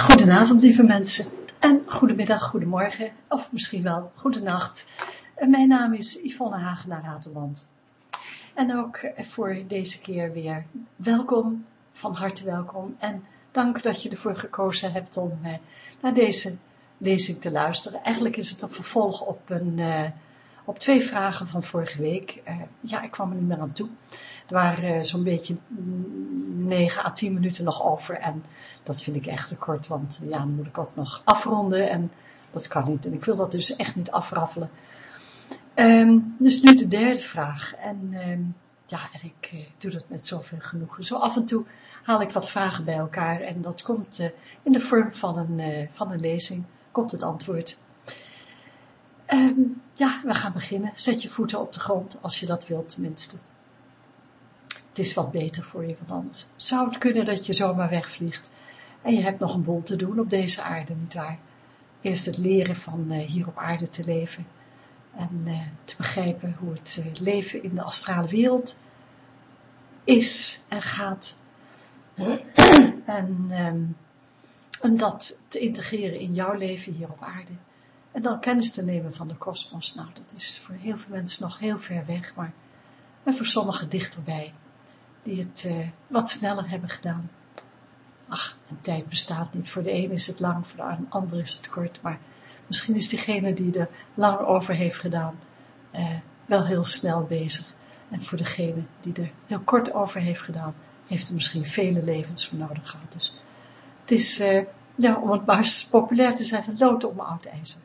Goedenavond, lieve mensen. En goedemiddag, goedemorgen, of misschien wel goedenacht. Mijn naam is Yvonne Hagenaar Ratelband. En ook voor deze keer weer welkom, van harte welkom. En dank dat je ervoor gekozen hebt om eh, naar deze lezing te luisteren. Eigenlijk is het een vervolg op, een, uh, op twee vragen van vorige week. Uh, ja, ik kwam er niet meer aan toe. Er waren uh, zo'n beetje 9 à 10 minuten nog over. En dat vind ik echt te kort, want ja, dan moet ik ook nog afronden. En dat kan niet. En ik wil dat dus echt niet afraffelen. Um, dus nu de derde vraag. En um, ja, en ik uh, doe dat met zoveel genoegen. Zo af en toe haal ik wat vragen bij elkaar. En dat komt uh, in de vorm van een, van een lezing. Komt het antwoord. Um, ja, we gaan beginnen. Zet je voeten op de grond, als je dat wilt tenminste. Is wat beter voor je, want anders zou het kunnen dat je zomaar wegvliegt. En je hebt nog een bol te doen op deze aarde, nietwaar? Eerst het leren van hier op aarde te leven en uh, te begrijpen hoe het uh, leven in de astrale wereld is en gaat. en, en dat te integreren in jouw leven hier op aarde. En dan kennis te nemen van de kosmos. Nou, dat is voor heel veel mensen nog heel ver weg, maar en voor sommigen dichterbij, die het uh, wat sneller hebben gedaan. Ach, een tijd bestaat niet. Voor de ene is het lang, voor de andere is het kort, maar Misschien is diegene die er lang over heeft gedaan, eh, wel heel snel bezig. En voor degene die er heel kort over heeft gedaan, heeft er misschien vele levens voor nodig gehad. Dus het is, eh, ja, om het maar populair te zeggen, loten om oud ijzer.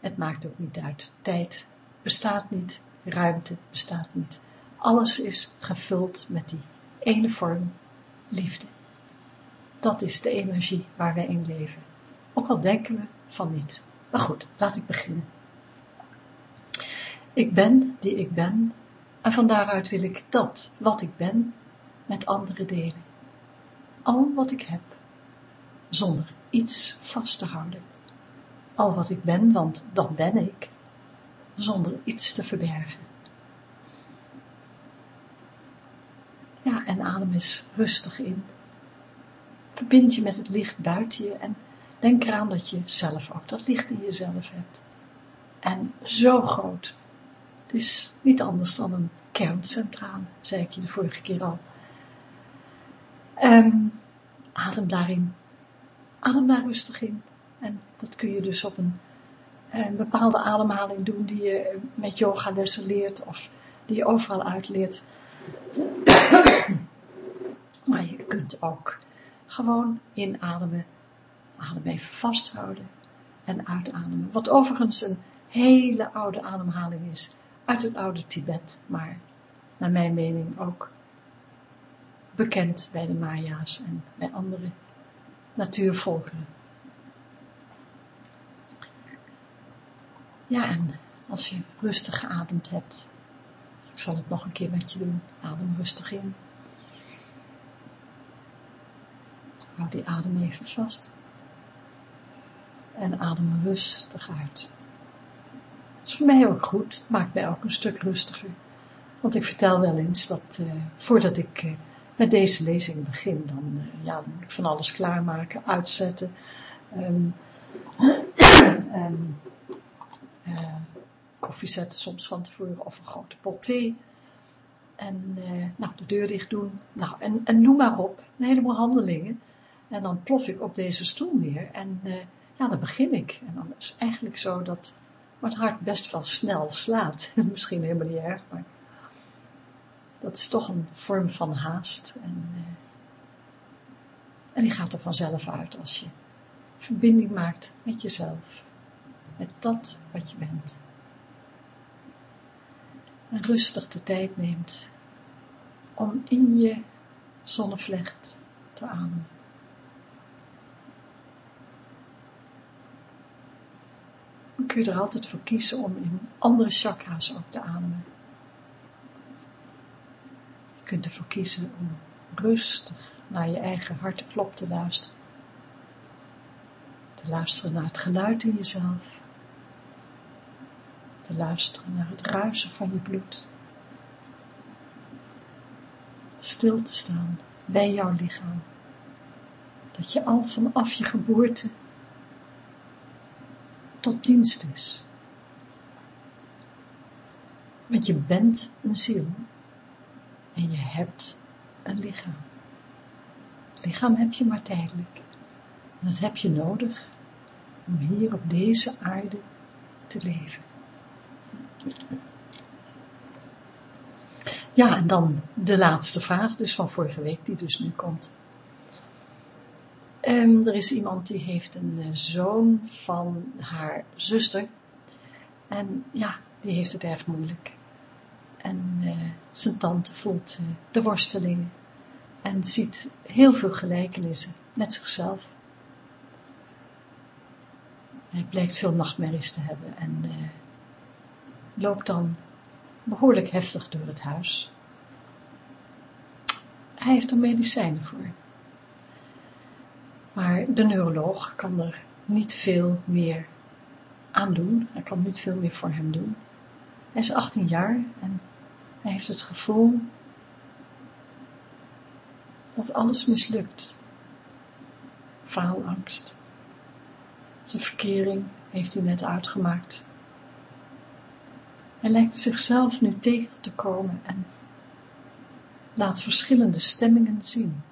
Het maakt ook niet uit. Tijd bestaat niet, ruimte bestaat niet. Alles is gevuld met die ene vorm, liefde. Dat is de energie waar wij in leven. Ook al denken we van niet. Maar goed, laat ik beginnen. Ik ben die ik ben en van daaruit wil ik dat wat ik ben met anderen delen. Al wat ik heb, zonder iets vast te houden. Al wat ik ben, want dat ben ik, zonder iets te verbergen. En adem eens rustig in. Verbind je met het licht buiten je en Denk eraan dat je zelf ook dat licht in jezelf hebt. En zo groot. Het is niet anders dan een kerncentrale, zei ik je de vorige keer al. Um, adem daarin. Adem daar rustig in. En dat kun je dus op een, een bepaalde ademhaling doen die je met yogalessen leert of die je overal uitleert. maar je kunt ook gewoon inademen adem even vasthouden en uitademen. Wat overigens een hele oude ademhaling is uit het oude Tibet, maar naar mijn mening ook bekend bij de Maya's en bij andere natuurvolkeren. Ja, en als je rustig geademd hebt, ik zal het nog een keer met je doen, adem rustig in. Hou die adem even vast en adem rustig uit. Dat is voor mij ook goed, het maakt mij ook een stuk rustiger. Want ik vertel wel eens dat uh, voordat ik uh, met deze lezing begin, dan, uh, ja, moet ik van alles klaarmaken, uitzetten. Um, en, koffie zetten soms van tevoren of een grote pot thee. En nou, de deur dicht doen. Nou, en, en noem maar op. Een heleboel handelingen. En dan plof ik op deze stoel neer en ja, dan begin ik. En dan is het eigenlijk zo dat mijn hart best wel snel slaat. Misschien helemaal niet erg, maar dat is toch een vorm van haast. En, uh, en die gaat er vanzelf uit als je verbinding maakt met jezelf. Met dat wat je bent. En rustig de tijd neemt om in je zonnevlecht te ademen. dan kun je er altijd voor kiezen om in andere chakra's ook te ademen. Je kunt ervoor kiezen om rustig naar je eigen hartenklop te luisteren. Te luisteren naar het geluid in jezelf. Te luisteren naar het ruisen van je bloed. Stil te staan bij jouw lichaam. dat je al vanaf je geboorte tot dienst is. Want je bent een ziel en je hebt een lichaam. Het lichaam heb je maar tijdelijk. En dat heb je nodig om hier op deze aarde te leven. Ja, en dan de laatste vraag dus van vorige week, die dus nu komt. Um, er is iemand die heeft een uh, zoon van haar zuster. En ja, die heeft het erg moeilijk. En uh, zijn tante voelt uh, de worstelingen. En ziet heel veel gelijkenissen met zichzelf. Hij blijkt veel nachtmerries te hebben en loopt dan behoorlijk heftig door het huis. Hij heeft er medicijnen voor. Maar de neuroloog kan er niet veel meer aan doen. Hij kan niet veel meer voor hem doen. Hij is 18 jaar en hij heeft het gevoel dat alles mislukt. Faalangst. Zijn verkering heeft hij net uitgemaakt. Hij lijkt zichzelf nu tegen te komen en laat verschillende stemmingen zien.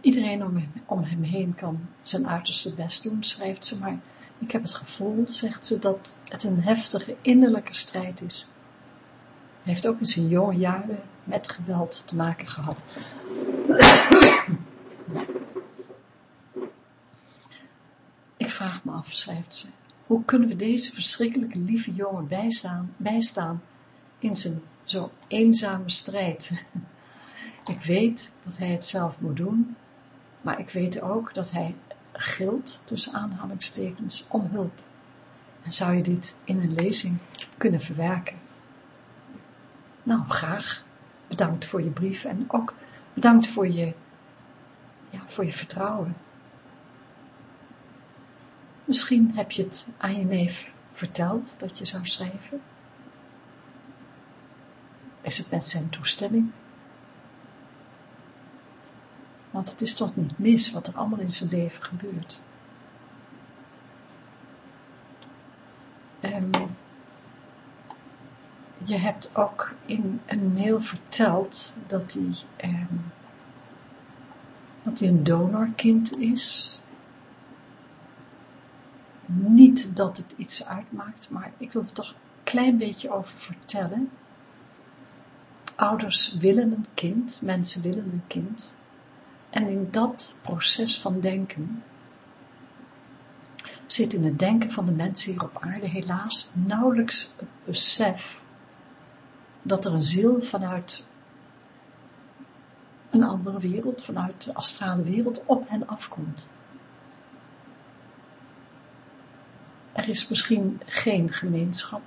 Iedereen om hem, om hem heen kan zijn uiterste best doen, schrijft ze, maar ik heb het gevoel, zegt ze, dat het een heftige innerlijke strijd is. Hij heeft ook in zijn jonge jaren met geweld te maken gehad. Vraag me af, schrijft ze, hoe kunnen we deze verschrikkelijke lieve jongen bijstaan, bijstaan in zijn zo eenzame strijd? Ik weet dat hij het zelf moet doen, maar ik weet ook dat hij gilt, tussen aanhalingstekens, om hulp. En zou je dit in een lezing kunnen verwerken? Nou, graag. Bedankt voor je brief en ook bedankt voor je, ja, voor je vertrouwen. Misschien heb je het aan je neef verteld dat je zou schrijven. Is het met zijn toestemming? Want het is toch niet mis wat er allemaal in zijn leven gebeurt. Um, je hebt ook in een mail verteld dat hij, um, dat hij een donorkind is. Niet dat het iets uitmaakt, maar ik wil er toch een klein beetje over vertellen. Ouders willen een kind, mensen willen een kind. En in dat proces van denken zit in het denken van de mensen hier op aarde helaas nauwelijks het besef dat er een ziel vanuit een andere wereld, vanuit de astrale wereld, op hen afkomt. Is misschien geen gemeenschap,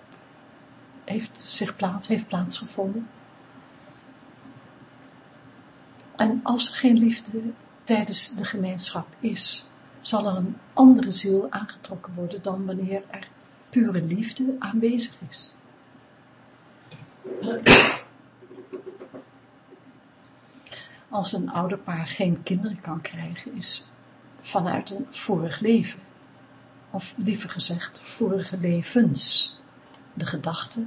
heeft zich plaats, heeft plaatsgevonden. En als er geen liefde tijdens de gemeenschap is, zal er een andere ziel aangetrokken worden dan wanneer er pure liefde aanwezig is. Als een ouderpaar geen kinderen kan krijgen, is vanuit een vorig leven, of liever gezegd vorige levens, de gedachte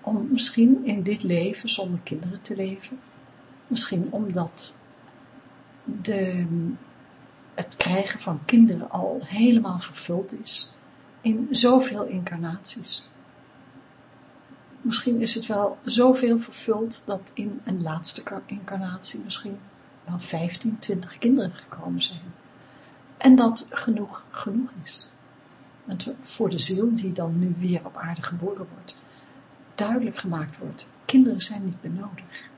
om misschien in dit leven zonder kinderen te leven, Misschien omdat de, het krijgen van kinderen al helemaal vervuld is in zoveel incarnaties. Misschien is het wel zoveel vervuld dat in een laatste incarnatie misschien wel 15, 20 kinderen gekomen zijn. En dat genoeg genoeg is. En voor de ziel die dan nu weer op aarde geboren wordt, duidelijk gemaakt wordt, kinderen zijn niet benodigd.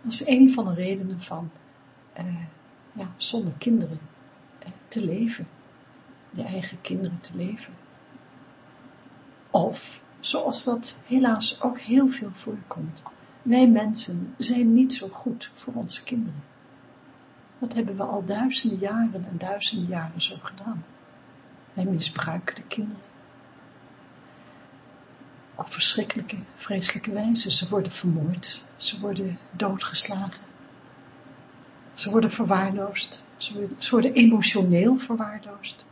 Dat is een van de redenen van uh, ja, zonder kinderen uh, te leven. Je eigen kinderen te leven. Of, zoals dat helaas ook heel veel voorkomt, wij mensen zijn niet zo goed voor onze kinderen. Dat hebben we al duizenden jaren en duizenden jaren zo gedaan. Misbruiken de kinderen. op verschrikkelijke, vreselijke wijze. Ze worden vermoord, ze worden doodgeslagen, ze worden verwaarloosd, ze worden, ze worden emotioneel verwaarloosd.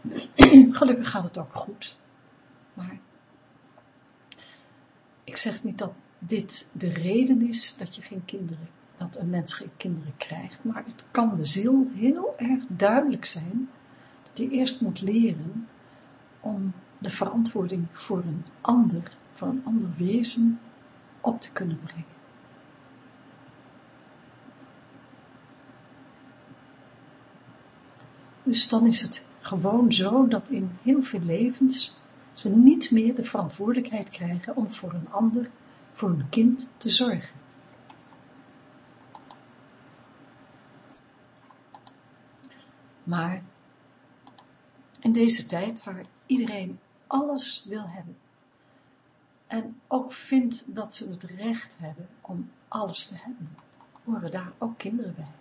Gelukkig gaat het ook goed, maar ik zeg niet dat dit de reden is dat je geen kinderen, dat een mens geen kinderen krijgt, maar het kan de ziel heel erg duidelijk zijn hij eerst moet leren om de verantwoording voor een ander, voor een ander wezen op te kunnen brengen. Dus dan is het gewoon zo dat in heel veel levens ze niet meer de verantwoordelijkheid krijgen om voor een ander, voor een kind te zorgen. Maar in deze tijd waar iedereen alles wil hebben en ook vindt dat ze het recht hebben om alles te hebben, horen daar ook kinderen bij.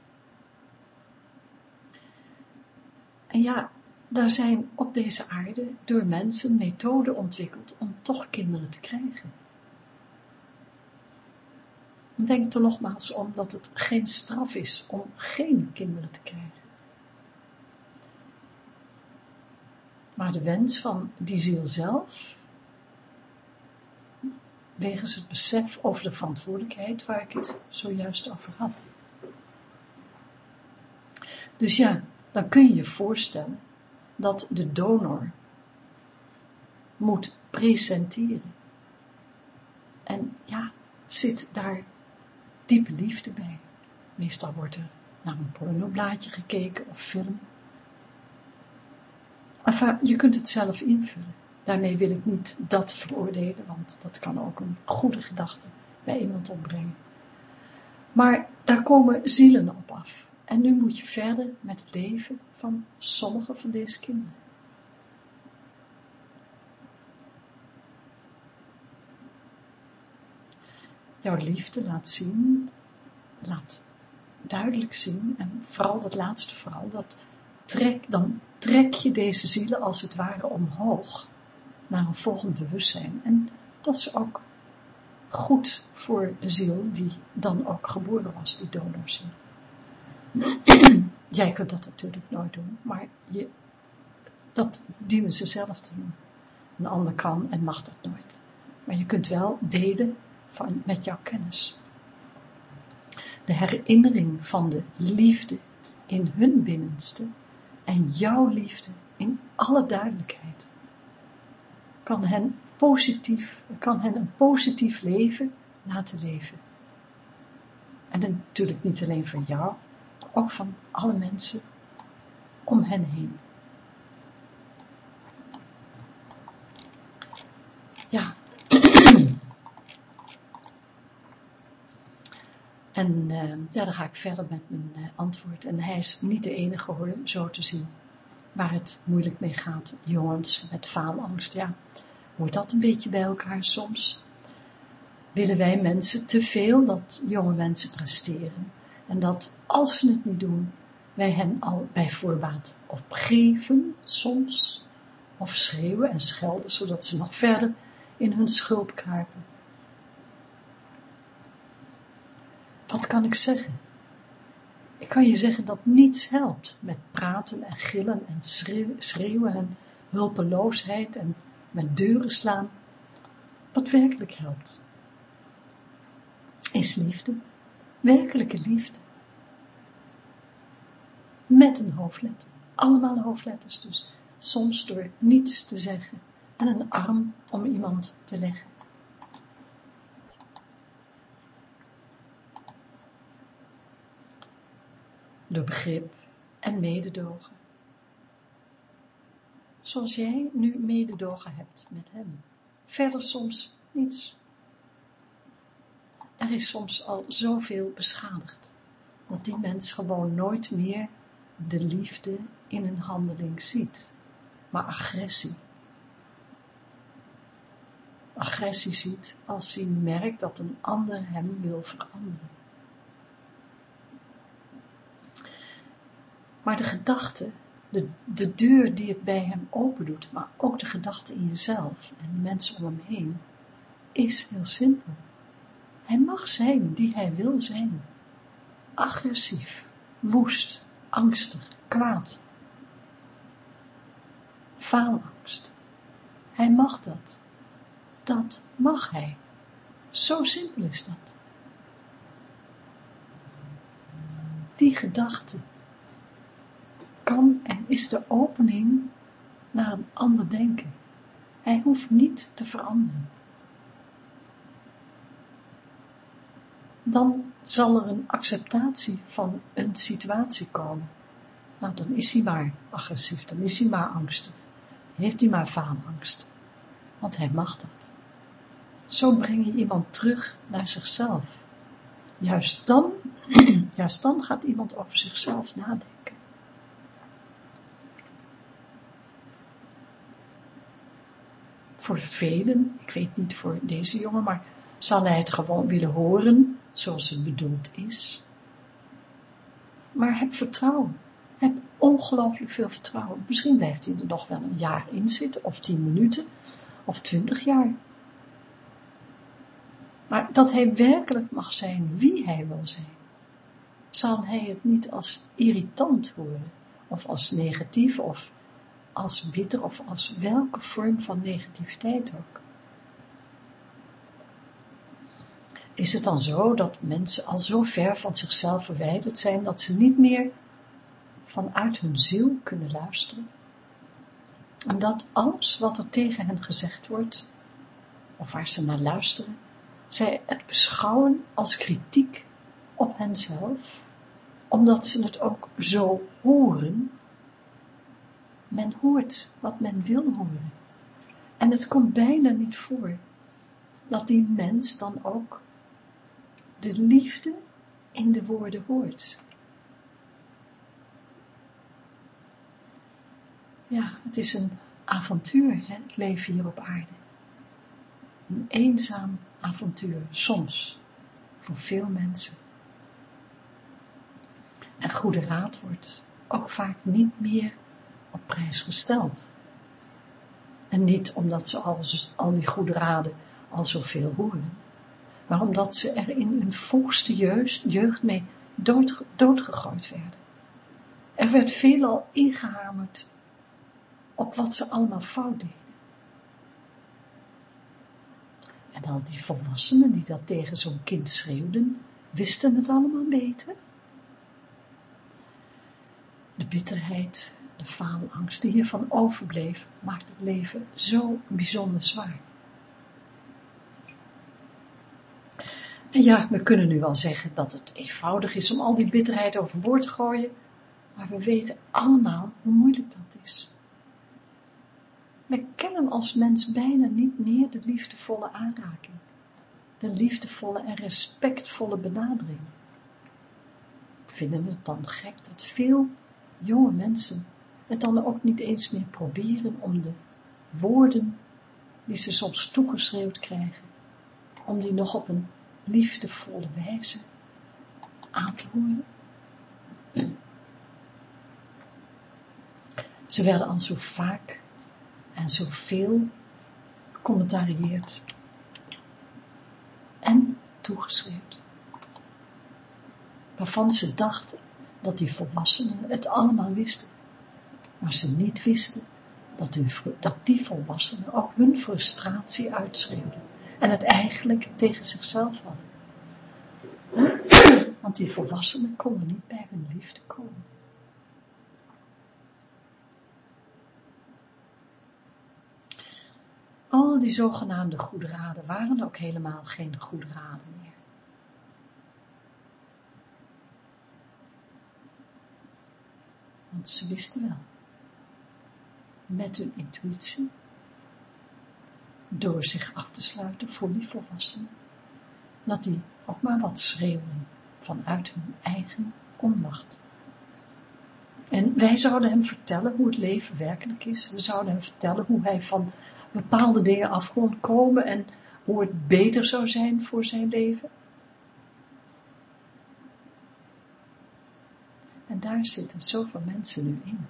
En ja, daar zijn op deze aarde door mensen methoden ontwikkeld om toch kinderen te krijgen. Denk er nogmaals om dat het geen straf is om geen kinderen te krijgen. Maar de wens van die ziel zelf, wegens het besef over de verantwoordelijkheid waar ik het zojuist over had. Dus ja, dan kun je je voorstellen dat de donor moet presenteren. En ja, zit daar diepe liefde bij. Meestal wordt er naar een pornoblaadje gekeken of film. Je kunt het zelf invullen. Daarmee wil ik niet dat veroordelen, want dat kan ook een goede gedachte bij iemand opbrengen. Maar daar komen zielen op af. En nu moet je verder met het leven van sommige van deze kinderen. Jouw liefde laat zien, laat duidelijk zien, en vooral dat laatste vooral, dat trek, dan trek je deze zielen als het ware omhoog naar een volgend bewustzijn. En dat is ook goed voor de ziel die dan ook geboren was, die donorziel. Jij kunt dat natuurlijk nooit doen, maar je, dat dienen ze zelf te doen. Een ander kan en mag dat nooit. Maar je kunt wel delen van, met jouw kennis. De herinnering van de liefde in hun binnenste en jouw liefde in alle duidelijkheid kan hen positief, kan hen een positief leven laten leven. En natuurlijk niet alleen van jou, ook van alle mensen om hen heen. Ja. En uh, ja, dan ga ik verder met mijn uh, antwoord. En hij is niet de enige hoor, zo te zien, waar het moeilijk mee gaat. Jongens met faalangst, ja. Hoort dat een beetje bij elkaar soms? Willen wij mensen te veel dat jonge mensen presteren? En dat als ze het niet doen, wij hen al bij voorbaat opgeven, soms, of schreeuwen en schelden, zodat ze nog verder in hun schulp kruipen. Wat kan ik zeggen? Ik kan je zeggen dat niets helpt met praten en gillen en schreeuwen en hulpeloosheid en met deuren slaan. Wat werkelijk helpt, is liefde werkelijke liefde. Met een hoofdletter. Allemaal hoofdletters dus. Soms door niets te zeggen en een arm om iemand te leggen. Door begrip en mededogen. Zoals jij nu mededogen hebt met hem. Verder soms niets er is soms al zoveel beschadigd, dat die mens gewoon nooit meer de liefde in een handeling ziet, maar agressie. Agressie ziet als hij merkt dat een ander hem wil veranderen. Maar de gedachte, de, de deur die het bij hem open doet, maar ook de gedachte in jezelf en de mensen om hem heen, is heel simpel. Hij mag zijn die hij wil zijn. Agressief, woest, angstig, kwaad. Faalangst. Hij mag dat. Dat mag hij. Zo simpel is dat. Die gedachte en is de opening naar een ander denken. Hij hoeft niet te veranderen. Dan zal er een acceptatie van een situatie komen. Nou, dan is hij maar agressief, dan is hij maar angstig. Heeft hij maar faalangst. Want hij mag dat. Zo breng je iemand terug naar zichzelf. Juist dan, juist dan gaat iemand over zichzelf nadenken. Voor velen, ik weet niet voor deze jongen, maar zal hij het gewoon willen horen zoals het bedoeld is. Maar heb vertrouwen. Heb ongelooflijk veel vertrouwen. Misschien blijft hij er nog wel een jaar in zitten, of tien minuten, of twintig jaar. Maar dat hij werkelijk mag zijn wie hij wil zijn. Zal hij het niet als irritant horen, of als negatief, of als bitter, of als welke vorm van negativiteit ook. Is het dan zo dat mensen al zo ver van zichzelf verwijderd zijn, dat ze niet meer vanuit hun ziel kunnen luisteren? En dat alles wat er tegen hen gezegd wordt, of waar ze naar luisteren, zij het beschouwen als kritiek op henzelf, omdat ze het ook zo horen. Men hoort wat men wil horen. En het komt bijna niet voor dat die mens dan ook de liefde in de woorden hoort. Ja, het is een avontuur, hè, het leven hier op aarde. Een eenzaam avontuur, soms, voor veel mensen. En goede raad wordt ook vaak niet meer op prijs gesteld. En niet omdat ze al, die goede raden al zoveel horen, maar omdat ze er in hun vroegste jeugd, jeugd mee dood, doodgegooid werden. Er werd veelal ingehamerd op wat ze allemaal fout deden. En al die volwassenen die dat tegen zo'n kind schreeuwden, wisten het allemaal beter. De bitterheid, de faalangst die hiervan overbleef, maakt het leven zo bijzonder zwaar. En ja, we kunnen nu wel zeggen dat het eenvoudig is om al die bitterheid overboord te gooien, maar we weten allemaal hoe moeilijk dat is. We kennen als mens bijna niet meer de liefdevolle aanraking, de liefdevolle en respectvolle benadering. Vinden we het dan gek dat veel jonge mensen het dan ook niet eens meer proberen om de woorden die ze soms toegeschreeuwd krijgen, om die nog op een liefdevolle wijze aan te horen. Ze werden al zo vaak en zoveel gecommentarieerd en toegeschreeuwd. Waarvan ze dachten dat die volwassenen het allemaal wisten, maar ze niet wisten dat, dat die volwassenen ook hun frustratie uitschreeuwden en het eigenlijk tegen zichzelf hadden. Want die volwassenen konden niet bij hun liefde komen. Al die zogenaamde goede raden waren ook helemaal geen goede raden meer. Want ze wisten wel, met hun intuïtie, door zich af te sluiten voor die volwassenen, dat die ook maar wat schreeuwen vanuit hun eigen onmacht. En wij zouden hem vertellen hoe het leven werkelijk is. We zouden hem vertellen hoe hij van bepaalde dingen af kon komen en hoe het beter zou zijn voor zijn leven. En daar zitten zoveel mensen nu in.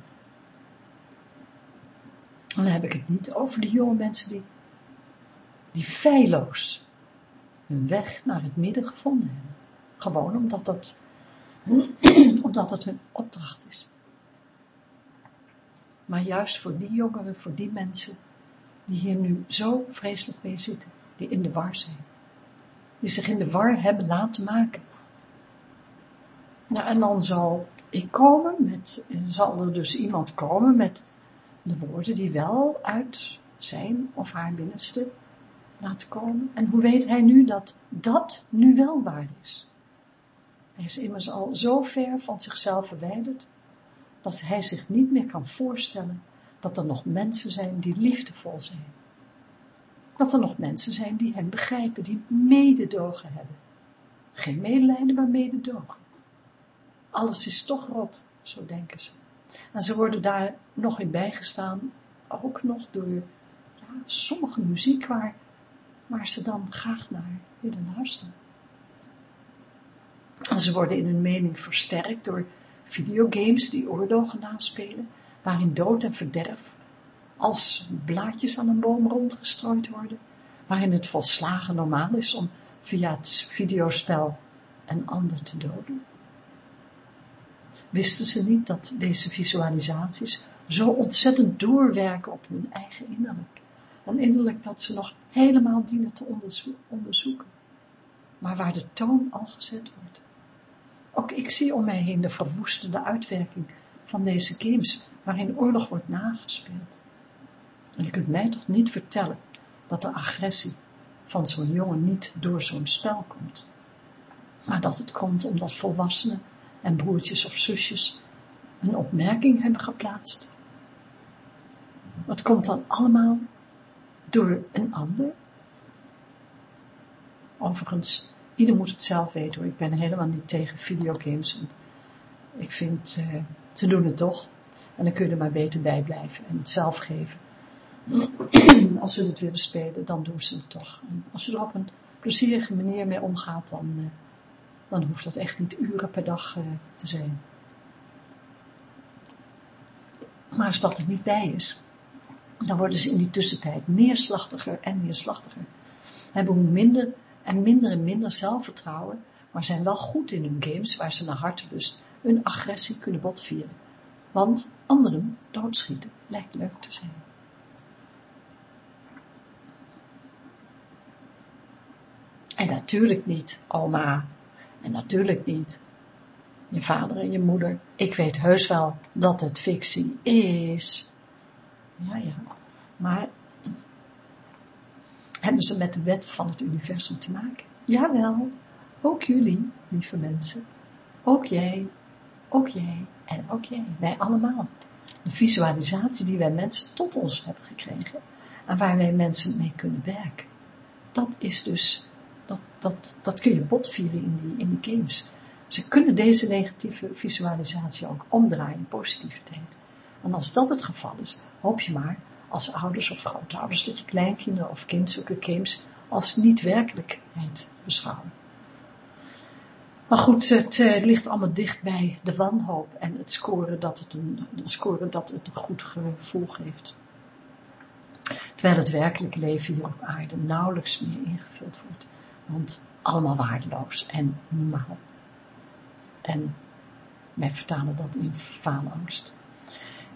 En dan heb ik het niet over de jonge mensen die die feilloos hun weg naar het midden gevonden hebben. Gewoon omdat dat, omdat het hun opdracht is. Maar juist voor die jongeren, voor die mensen, die hier nu zo vreselijk mee zitten, die in de war zijn. Die zich in de war hebben laten maken. Nou, en dan zal ik komen met, zal er dus iemand komen met de woorden die wel uit zijn of haar binnenste laten komen. En hoe weet hij nu dat dat nu wel waar is? Hij is immers al zo ver van zichzelf verwijderd, dat hij zich niet meer kan voorstellen dat er nog mensen zijn die liefdevol zijn. Dat er nog mensen zijn die hem begrijpen, die mededogen hebben. Geen medelijden, maar mededogen. Alles is toch rot, zo denken ze. En ze worden daar nog in bijgestaan, ook nog door ja, sommige muziek waar, waar ze dan graag naar willen luisteren. En ze worden in hun mening versterkt door videogames die oorlogen naspelen, waarin dood en verderf als blaadjes aan een boom rondgestrooid worden, waarin het volslagen normaal is om via het videospel een ander te doden. Wisten ze niet dat deze visualisaties zo ontzettend doorwerken op hun eigen innerlijk, een innerlijk dat ze nog helemaal dienen te onderzoeken, maar waar de toon al gezet wordt. Ook ik zie om mij heen de verwoestende uitwerking van deze games, waarin oorlog wordt nagespeeld. En je kunt mij toch niet vertellen dat de agressie van zo'n jongen niet door zo'n spel komt, maar dat het komt omdat volwassenen en broertjes of zusjes een opmerking hebben geplaatst. Wat komt dan allemaal door een ander? Overigens, ieder moet het zelf weten hoor. Ik ben helemaal niet tegen videogames. Ik vind, uh, ze doen het toch. En dan kun je er maar beter bij blijven en het zelf geven. als ze het willen spelen, dan doen ze het toch. Als je er op een plezierige manier mee omgaat, dan, uh, dan hoeft dat echt niet uren per dag uh, te zijn. Maar als dat er niet bij is, dan worden ze in die tussentijd neerslachtiger en neerslachtiger. Hebben hoe minder en minder en minder zelfvertrouwen, maar zijn wel goed in hun games waar ze naar hartelust hun agressie kunnen botvieren. Want anderen doodschieten lijkt leuk te zijn. En natuurlijk niet, oma. En natuurlijk niet, je vader en je moeder. Ik weet heus wel dat het fictie is. Ja, ja. Maar hebben ze met de wet van het universum te maken? Jawel, ook jullie, lieve mensen. Ook jij, ook jij en ook jij. Wij allemaal. De visualisatie die wij mensen tot ons hebben gekregen. En waar wij mensen mee kunnen werken. Dat is dus, dat, dat, kun je botvieren in die, in die games. Ze kunnen deze negatieve visualisatie ook omdraaien in positiviteit. En als dat het geval is, hoop je maar als ouders of grootouders dat je kleinkinderen of kind games als niet-werkelijkheid beschouwen. Maar goed, het uh, ligt allemaal dicht bij de wanhoop en het scoren dat het een, scoren dat het een goed gevoel geeft. Terwijl het werkelijke leven hier op aarde nauwelijks meer ingevuld wordt. Want allemaal waardeloos en normaal. En wij vertalen dat in faalangst.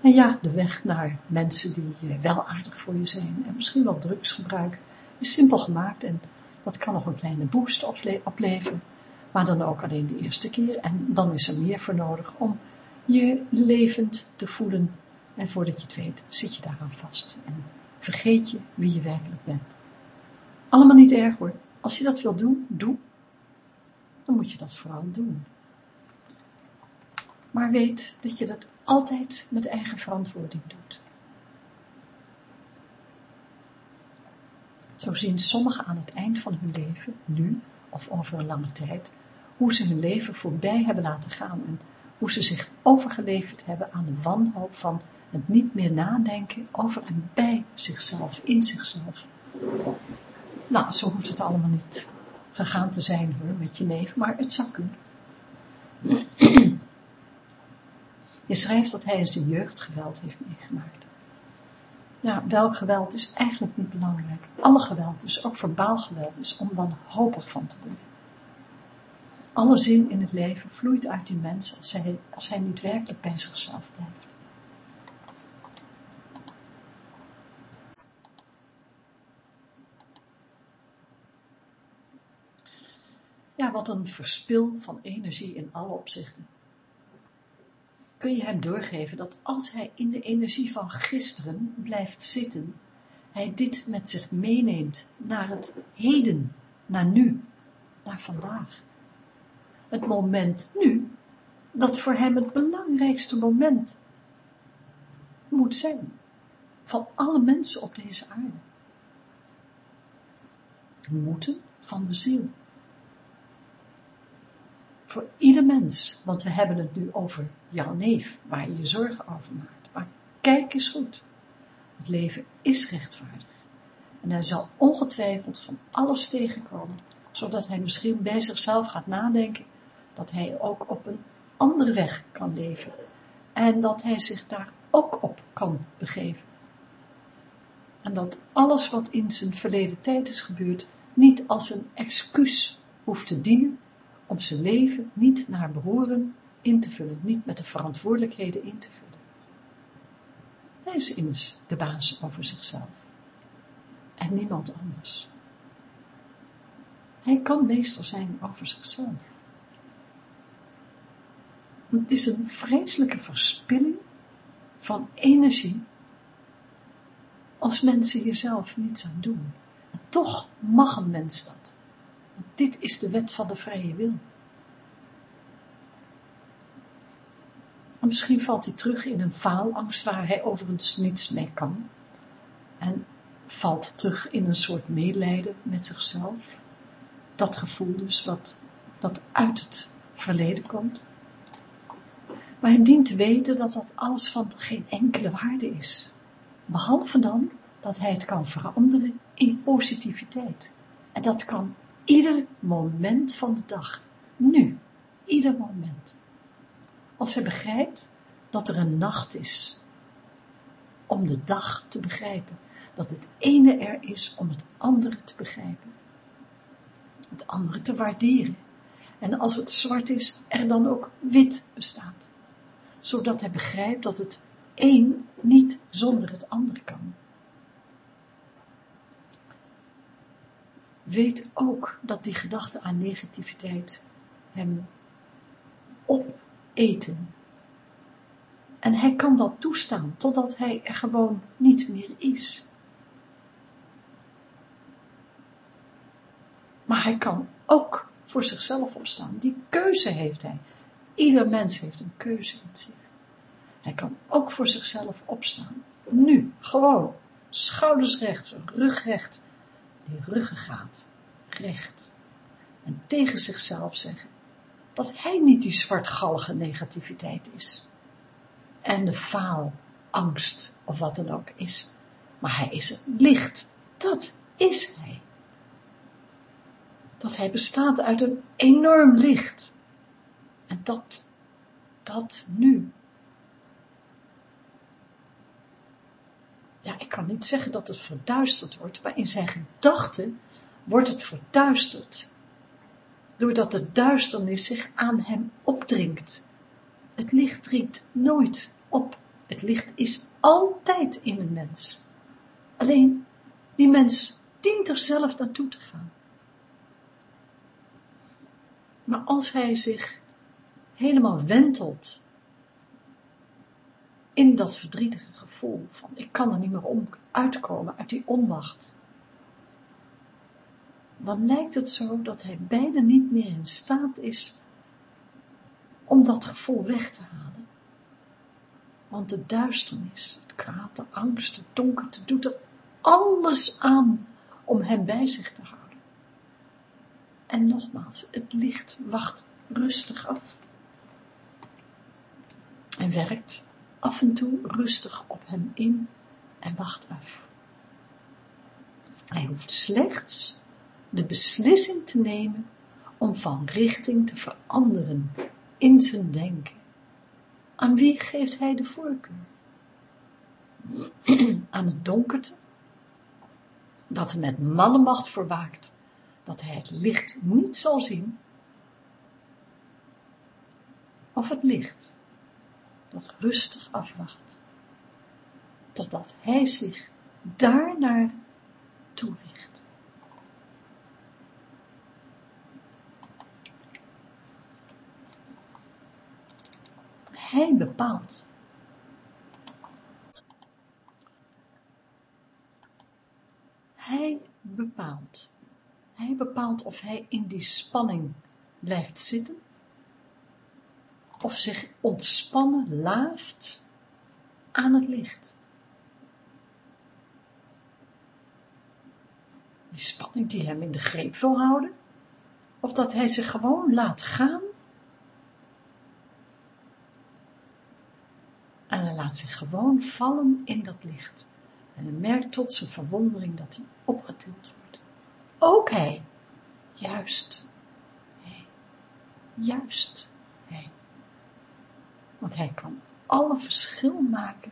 En ja, de weg naar mensen die eh, wel aardig voor je zijn en misschien wel drugs gebruiken, is simpel gemaakt en dat kan nog een kleine boost opleveren, maar dan ook alleen de eerste keer en dan is er meer voor nodig om je levend te voelen en voordat je het weet zit je daaraan vast en vergeet je wie je werkelijk bent. Allemaal niet erg hoor, als je dat wil doen, doe, dan moet je dat vooral doen. Maar weet dat je dat altijd met eigen verantwoording doet. Zo zien sommigen aan het eind van hun leven, nu of over een lange tijd, hoe ze hun leven voorbij hebben laten gaan en hoe ze zich overgeleverd hebben aan de wanhoop van het niet meer nadenken over en bij zichzelf, in zichzelf. Nou, zo hoeft het allemaal niet gegaan te zijn hoor, met je neef, maar het zou kunnen. Je schrijft dat hij in zijn jeugd geweld heeft meegemaakt. ja, welk geweld is eigenlijk niet belangrijk. Alle geweld, dus ook verbaal geweld, is om wanhopig van te worden. Alle zin in het leven vloeit uit die mens als hij, als hij niet werkelijk bij zichzelf blijft. Ja, wat een verspil van energie in alle opzichten. Kun je hem doorgeven dat als hij in de energie van gisteren blijft zitten, hij dit met zich meeneemt naar het heden, naar nu, naar vandaag. Het moment nu, dat voor hem het belangrijkste moment moet zijn, van alle mensen op deze aarde. Moeten van de ziel voor ieder mens, want we hebben het nu over jouw neef, waar je je zorgen over maakt. Maar kijk eens goed, het leven is rechtvaardig. En hij zal ongetwijfeld van alles tegenkomen, zodat hij misschien bij zichzelf gaat nadenken, dat hij ook op een andere weg kan leven. En dat hij zich daar ook op kan begeven. En dat alles wat in zijn verleden tijd is gebeurd, niet als een excuus hoeft te dienen om zijn leven niet naar behoren in te vullen, niet met de verantwoordelijkheden in te vullen. Hij is immers de baas over zichzelf en niemand anders. Hij kan meester zijn over zichzelf. Het is een vreselijke verspilling van energie als mensen jezelf niets aan doen. En toch mag een mens dat. Dit is de wet van de vrije wil. En misschien valt hij terug in een faalangst waar hij overigens niets mee kan. En valt terug in een soort medelijden met zichzelf. Dat gevoel dus wat, dat uit het verleden komt. Maar hij dient te weten dat dat alles van geen enkele waarde is. Behalve dan dat hij het kan veranderen in positiviteit. En dat kan Ieder moment van de dag. Nu. Ieder moment. Als hij begrijpt dat er een nacht is. Om de dag te begrijpen. Dat het ene er is om het andere te begrijpen. Het andere te waarderen. En als het zwart is, er dan ook wit bestaat. Zodat hij begrijpt dat het een niet zonder het andere kan. Weet ook dat die gedachten aan negativiteit hem opeten. En hij kan dat toestaan, totdat hij er gewoon niet meer is. Maar hij kan ook voor zichzelf opstaan. Die keuze heeft hij. Ieder mens heeft een keuze in zich. Hij kan ook voor zichzelf opstaan. Nu, gewoon, schouders recht, rug recht, die ruggengraat recht. En tegen zichzelf zeggen dat hij niet die zwartgallige negativiteit is. En de faal, angst of wat dan ook is, maar hij is het licht, dat is hij. Dat hij bestaat uit een enorm licht. En dat, dat nu ja, ik kan niet zeggen dat het verduisterd wordt, maar in zijn gedachten wordt het verduisterd, doordat de duisternis zich aan hem opdringt. Het licht dringt nooit op. Het licht is altijd in een mens. Alleen, die mens dient er zelf naartoe te gaan. Maar als hij zich helemaal wentelt in dat verdrietige gevoel van ik kan er niet meer om uitkomen uit die onmacht, dan lijkt het zo dat hij bijna niet meer in staat is om dat gevoel weg te halen. Want de duisternis, het kwaad, de angst, het donkerte doet er alles aan om hem bij zich te houden. En nogmaals, het licht wacht rustig af. En werkt af en toe rustig op hem in en wacht af. Hij hoeft slechts de beslissing te nemen om van richting te veranderen in zijn denken. Aan wie geeft hij de voorkeur? aan het donkerte, dat hij met mannenmacht verwaakt, dat hij het licht niet zal zien, of het licht dat rustig afwacht, totdat hij zich daarnaar toericht. Hij bepaalt. Hij bepaalt. Hij bepaalt of hij in die spanning blijft zitten of zich ontspannen laaft aan het licht. Die spanning die hem in de greep wil houden, of dat hij zich gewoon laat gaan en hij laat zich gewoon vallen in dat licht. En hij merkt tot zijn verwondering dat hij opgetild wordt. Ook juist hij, juist hij want hij kan alle verschil maken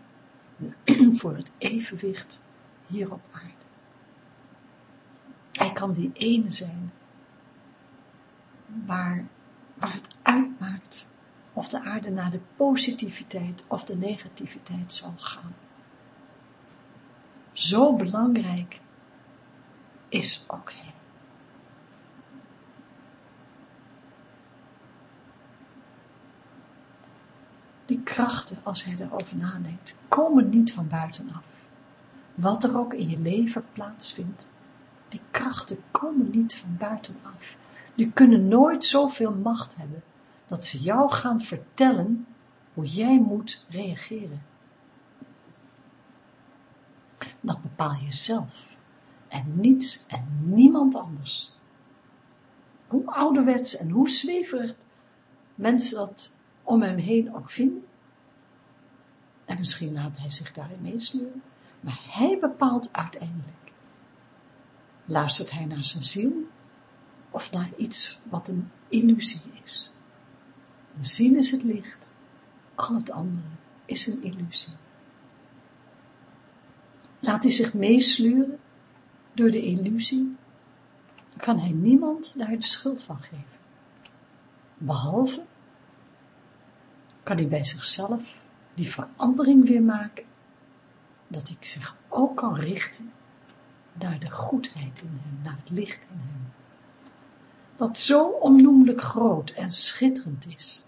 voor het evenwicht hier op aarde. Hij kan die ene zijn waar, waar het uitmaakt of de aarde naar de positiviteit of de negativiteit zal gaan. Zo belangrijk is ook hij. Die krachten, als hij erover nadenkt, komen niet van buitenaf. Wat er ook in je leven plaatsvindt, die krachten komen niet van buitenaf. Die kunnen nooit zoveel macht hebben, dat ze jou gaan vertellen hoe jij moet reageren. Dat bepaal je zelf en niets en niemand anders. Hoe ouderwets en hoe zweverig mensen dat om hem heen ook vinden. En misschien laat hij zich daarin meesluren, maar hij bepaalt uiteindelijk. Luistert hij naar zijn ziel of naar iets wat een illusie is? De ziel is het licht, al het andere is een illusie. Laat hij zich meesluren door de illusie, kan hij niemand daar de schuld van geven. Behalve kan hij bij zichzelf die verandering weer maken, dat hij zich ook kan richten naar de goedheid in hem, naar het licht in hem. Dat zo onnoemelijk groot en schitterend is,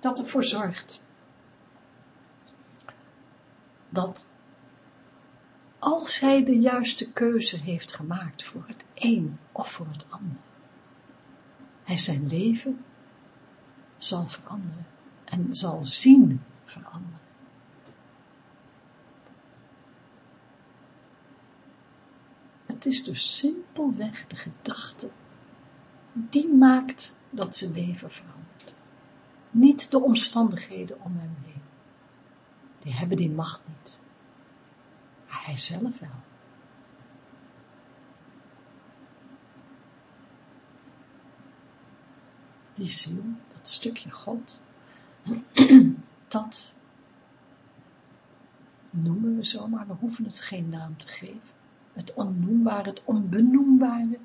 dat ervoor zorgt dat als hij de juiste keuze heeft gemaakt voor het een of voor het ander, hij zijn leven zal veranderen en zal zien veranderen. Het is dus simpelweg de gedachte die maakt dat zijn leven verandert. Niet de omstandigheden om hem heen. Die hebben die macht niet. Maar hij zelf wel. Die ziel, stukje God, dat noemen we zomaar, we hoeven het geen naam te geven. Het onnoembare, het onbenoembare,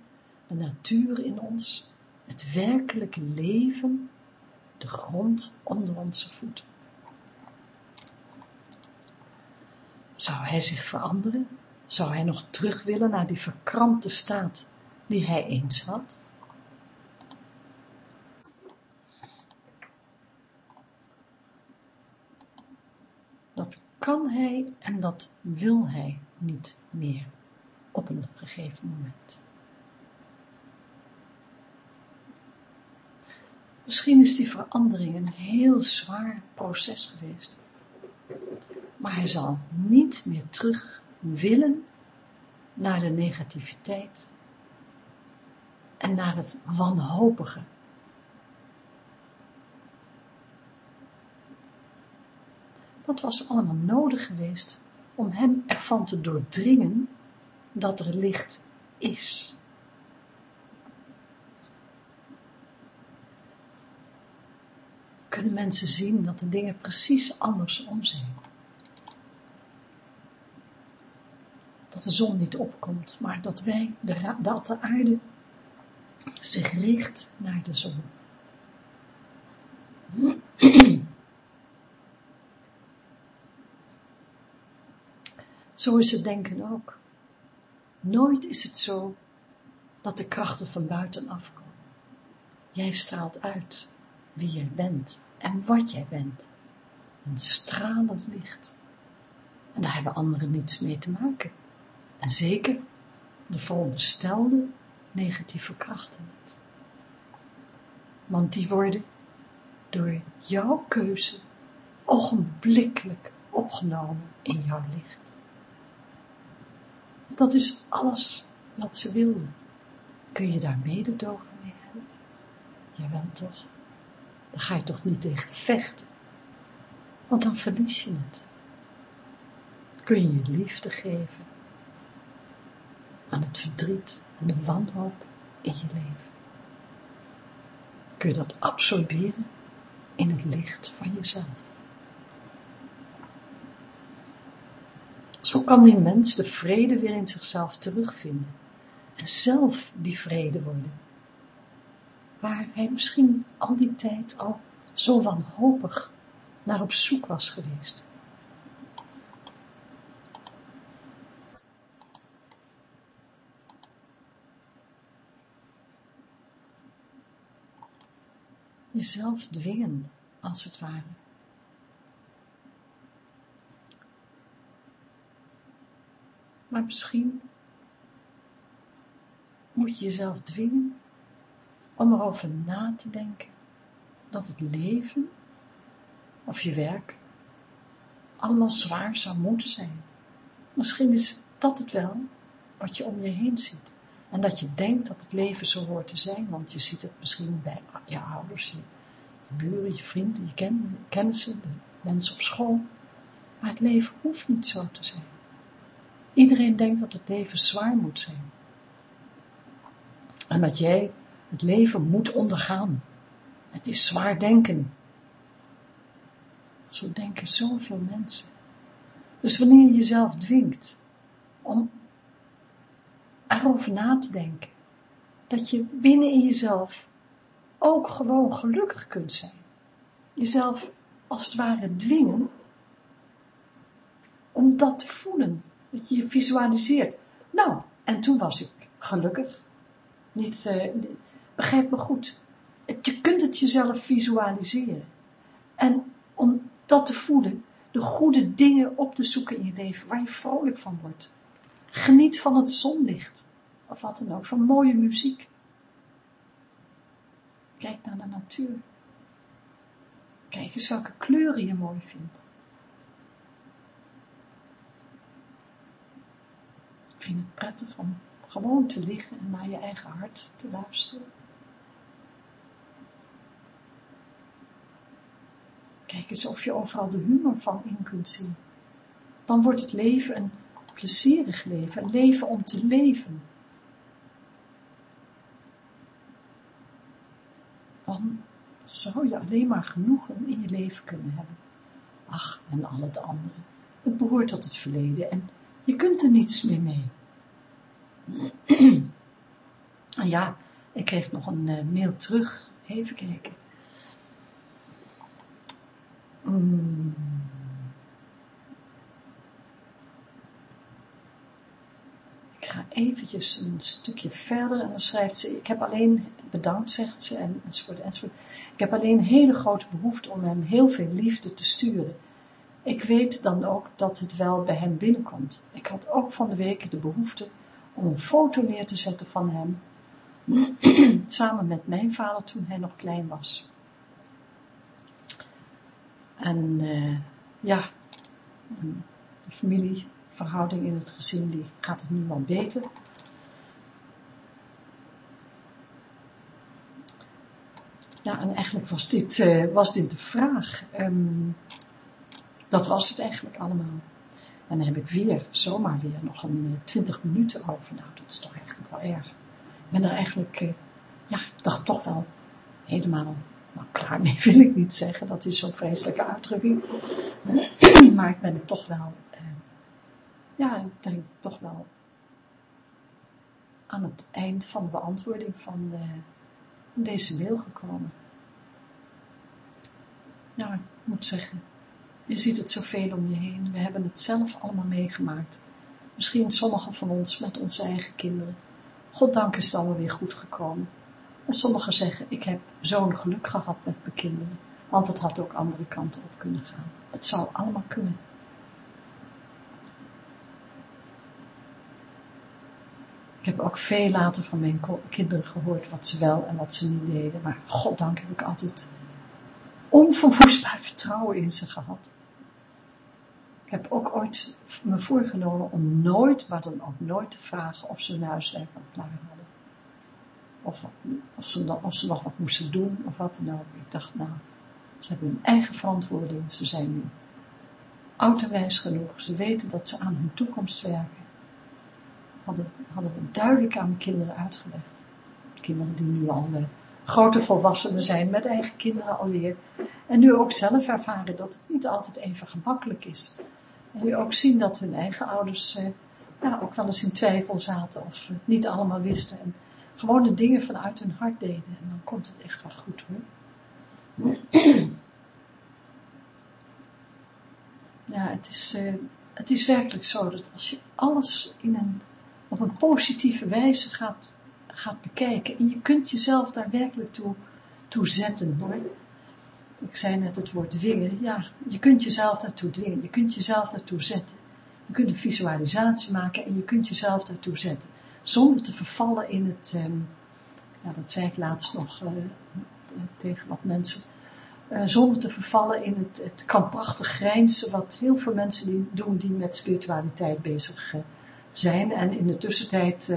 de natuur in ons, het werkelijke leven, de grond onder onze voeten. Zou hij zich veranderen? Zou hij nog terug willen naar die verkrampte staat die hij eens had? Kan hij en dat wil hij niet meer op een gegeven moment. Misschien is die verandering een heel zwaar proces geweest, maar hij zal niet meer terug willen naar de negativiteit en naar het wanhopige Dat was allemaal nodig geweest om hem ervan te doordringen dat er licht is. kunnen mensen zien dat de dingen precies andersom zijn. Dat de zon niet opkomt, maar dat wij, dat de aarde zich richt naar de zon. Zo is het denken ook. Nooit is het zo dat de krachten van buitenaf komen. Jij straalt uit wie jij bent en wat jij bent. Een stralend licht. En daar hebben anderen niets mee te maken. En zeker de veronderstelde negatieve krachten. Want die worden door jouw keuze ogenblikkelijk opgenomen in jouw licht. Dat is alles wat ze wilden. Kun je daar mededogen mee hebben? Jawel toch? Dan ga je toch niet tegen vechten? Want dan verlies je het. Kun je je liefde geven aan het verdriet en de wanhoop in je leven. Kun je dat absorberen in het licht van jezelf. Zo kan die mens de vrede weer in zichzelf terugvinden en zelf die vrede worden, waar hij misschien al die tijd al zo wanhopig naar op zoek was geweest. jezelf dwingen, als het ware. Maar misschien moet je jezelf dwingen om erover na te denken dat het leven of je werk allemaal zwaar zou moeten zijn. Misschien is dat het wel wat je om je heen ziet. En dat je denkt dat het leven zo hoort te zijn, want je ziet het misschien bij je ouders, je, buren, je vrienden, je ken, kennissen, de mensen op school. Maar het leven hoeft niet zo te zijn. Iedereen denkt dat het leven zwaar moet zijn. En dat jij het leven moet ondergaan. Het is zwaar denken. Zo denken zoveel mensen. Dus wanneer je jezelf dwingt om erover na te denken, dat je binnen in jezelf ook gewoon gelukkig kunt zijn. Jezelf als het ware dwingen om dat te voelen. Dat je je visualiseert. Nou, en toen was ik gelukkig. Niet, uh, begrijp me goed. Je kunt het jezelf visualiseren. En om dat te voelen, de goede dingen op te zoeken in je leven, waar je vrolijk van wordt. Geniet van het zonlicht. Of wat dan ook, van mooie muziek. Kijk naar de natuur. Kijk eens welke kleuren je mooi vindt. Vind het prettig om gewoon te liggen en naar je eigen hart te luisteren. Kijk eens of je overal de humor van in kunt zien. Dan wordt het leven een plezierig leven, een leven om te leven. Dan zou je alleen maar genoegen in je leven kunnen hebben. Ach, en al het andere. Het behoort tot het verleden en je kunt er niets meer mee. ja, ik kreeg nog een uh, mail terug. Even kijken. Mm. Ik ga eventjes een stukje verder en dan schrijft ze, ik heb alleen, bedankt zegt ze, en, enzovoort, enzovoort. Ik heb alleen hele grote behoefte om hem heel veel liefde te sturen. Ik weet dan ook dat het wel bij hem binnenkomt. Ik had ook van de week de behoefte om een foto neer te zetten van hem, samen met mijn vader toen hij nog klein was. En uh, ja, de familieverhouding in het gezin, die gaat het nu wel beter. Ja, en eigenlijk was dit, uh, was dit de vraag. Um, dat was het eigenlijk allemaal. En dan heb ik weer, zomaar weer, nog een 20 eh, minuten over. Nou, dat is toch eigenlijk wel erg. Ik ben er eigenlijk, uh, ja, ik dacht toch wel helemaal Nou, klaar mee wil ik niet zeggen, dat is zo'n vreselijke uitdrukking. maar ik ben toch wel, eh, ja, ik denk toch wel aan het eind van de beantwoording van eh, deze mail gekomen. Nou, ik moet zeggen, je ziet het zoveel om je heen. We hebben het zelf allemaal meegemaakt. Misschien sommigen van ons met onze eigen kinderen. Goddank is het allemaal weer goed gekomen. En sommigen zeggen, ik heb zo'n geluk gehad met mijn kinderen. Want het had ook andere kanten op kunnen gaan. Het zou allemaal kunnen. Ik heb ook veel later van mijn kinderen gehoord wat ze wel en wat ze niet deden. Maar goddank heb ik altijd onverwoestbaar vertrouwen in ze gehad. Ik heb ook ooit me voorgenomen om nooit, maar dan ook nooit te vragen of ze hun huiswerk al klaar hadden. Of, of, ze, of ze nog wat moesten doen, of wat dan ook. Ik dacht, nou, ze hebben hun eigen verantwoording. Ze zijn nu oud genoeg. Ze weten dat ze aan hun toekomst werken. Hadden, hadden we duidelijk aan mijn kinderen uitgelegd. Kinderen die nu al grote volwassenen zijn, met eigen kinderen alweer. En nu ook zelf ervaren dat het niet altijd even gemakkelijk is. En nu ook zien dat hun eigen ouders eh, ja, ook wel eens in twijfel zaten of niet allemaal wisten. En gewoon de dingen vanuit hun hart deden. En dan komt het echt wel goed hoor. Ja, het is, uh, het is werkelijk zo dat als je alles in een, op een positieve wijze gaat, gaat bekijken. En je kunt jezelf daar werkelijk toe, toe zetten hoor ik zei net het woord dwingen, ja, je kunt jezelf daartoe dwingen, je kunt jezelf daartoe zetten. Je kunt een visualisatie maken en je kunt jezelf daartoe zetten, zonder te vervallen in het, um, ja, dat zei ik laatst nog uh, tegen wat mensen, uh, zonder te vervallen in het, het krampachtig grijnsen, wat heel veel mensen die, doen die met spiritualiteit bezig uh, zijn. En in de tussentijd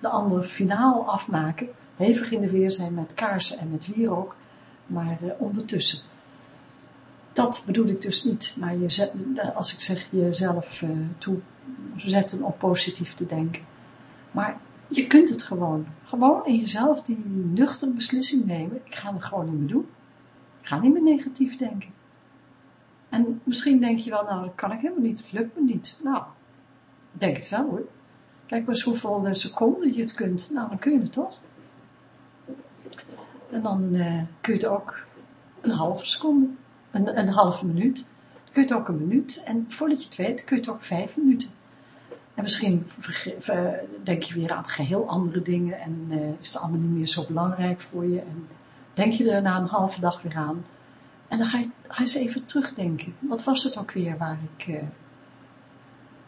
de andere finaal afmaken, hevig in de weer zijn met kaarsen en met wierook, maar uh, ondertussen. Dat bedoel ik dus niet, maar je zet, als ik zeg jezelf uh, toe zetten om positief te denken. Maar je kunt het gewoon, gewoon in jezelf die nuchtere beslissing nemen, ik ga het gewoon niet meer doen. Ik ga niet meer negatief denken. En misschien denk je wel, nou dat kan ik helemaal niet, het lukt me niet. Nou, denk het wel hoor. Kijk maar eens hoeveel seconden je het kunt, nou dan kun je het toch. En dan uh, kun je het ook een halve seconde, een, een halve minuut. Kun je het ook een minuut. En voordat je het weet, kun je het ook vijf minuten. En misschien denk je weer aan geheel andere dingen en uh, is het allemaal niet meer zo belangrijk voor je. En denk je er na een halve dag weer aan. En dan ga je, ga eens even terugdenken. Wat was het ook weer waar ik,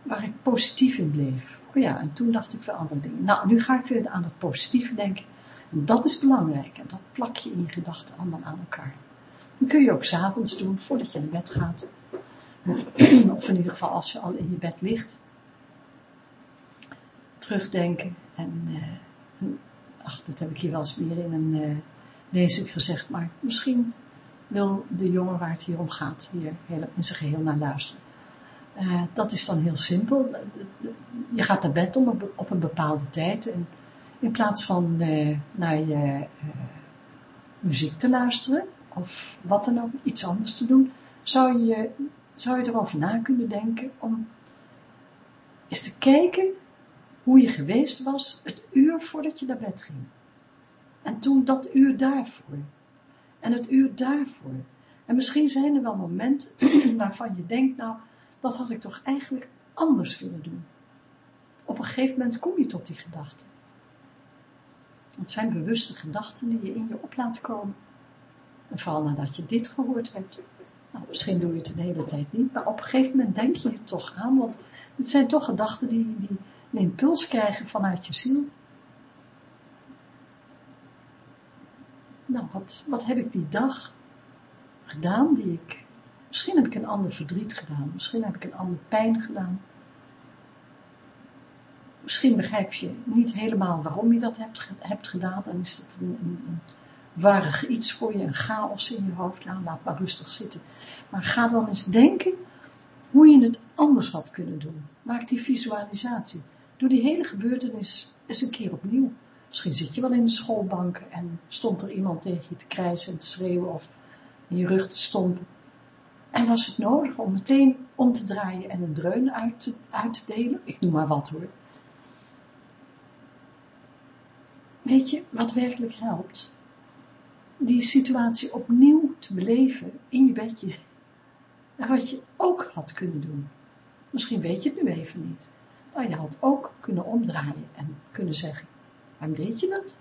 waar ik positief in bleef? Oh ja, en toen dacht ik weer andere dingen. Nou, nu ga ik weer aan het positieve denken. Dat is belangrijk en dat plak je in je gedachten allemaal aan elkaar. Dat kun je ook s'avonds doen, voordat je naar bed gaat. of in ieder geval als je al in je bed ligt. Terugdenken en, uh, ach, dat heb ik hier wel eens meer in een uh, lezing gezegd, maar misschien wil de jongen waar het hier om gaat, hier in zijn geheel naar luisteren. Uh, dat is dan heel simpel. Je gaat naar bed om, op een bepaalde tijd en in plaats van uh, naar je uh, muziek te luisteren, of wat dan ook, iets anders te doen, zou je, zou je erover na kunnen denken om eens te kijken hoe je geweest was het uur voordat je naar bed ging. En toen dat uur daarvoor. En het uur daarvoor. En misschien zijn er wel momenten waarvan je denkt, nou, dat had ik toch eigenlijk anders willen doen. Op een gegeven moment kom je tot die gedachte. Het zijn bewuste gedachten die je in je op laat komen. En vooral nadat je dit gehoord hebt. Nou, misschien doe je het de hele tijd niet, maar op een gegeven moment denk je het toch aan, want het zijn toch gedachten die, die een impuls krijgen vanuit je ziel. Nou, wat, wat heb ik die dag gedaan die ik, misschien heb ik een ander verdriet gedaan, misschien heb ik een ander pijn gedaan, misschien begrijp je niet helemaal waarom je dat hebt, hebt gedaan. Dan is het een, een, warrig iets voor je, een chaos in je hoofd. Nou, laat maar rustig zitten. Maar ga dan eens denken hoe je het anders had kunnen doen. Maak die visualisatie. Doe die hele gebeurtenis eens een keer opnieuw. Misschien zit je wel in de schoolbank en stond er iemand tegen je te krijsen en te schreeuwen of in je rug te stompen. En was het nodig om meteen om te draaien en een dreun uit uit te delen? Ik noem maar wat hoor. Weet je wat werkelijk helpt? Die situatie opnieuw te beleven in je bedje. En wat je ook had kunnen doen. Misschien weet je het nu even niet. Maar je had ook kunnen omdraaien en kunnen zeggen, waarom deed je dat?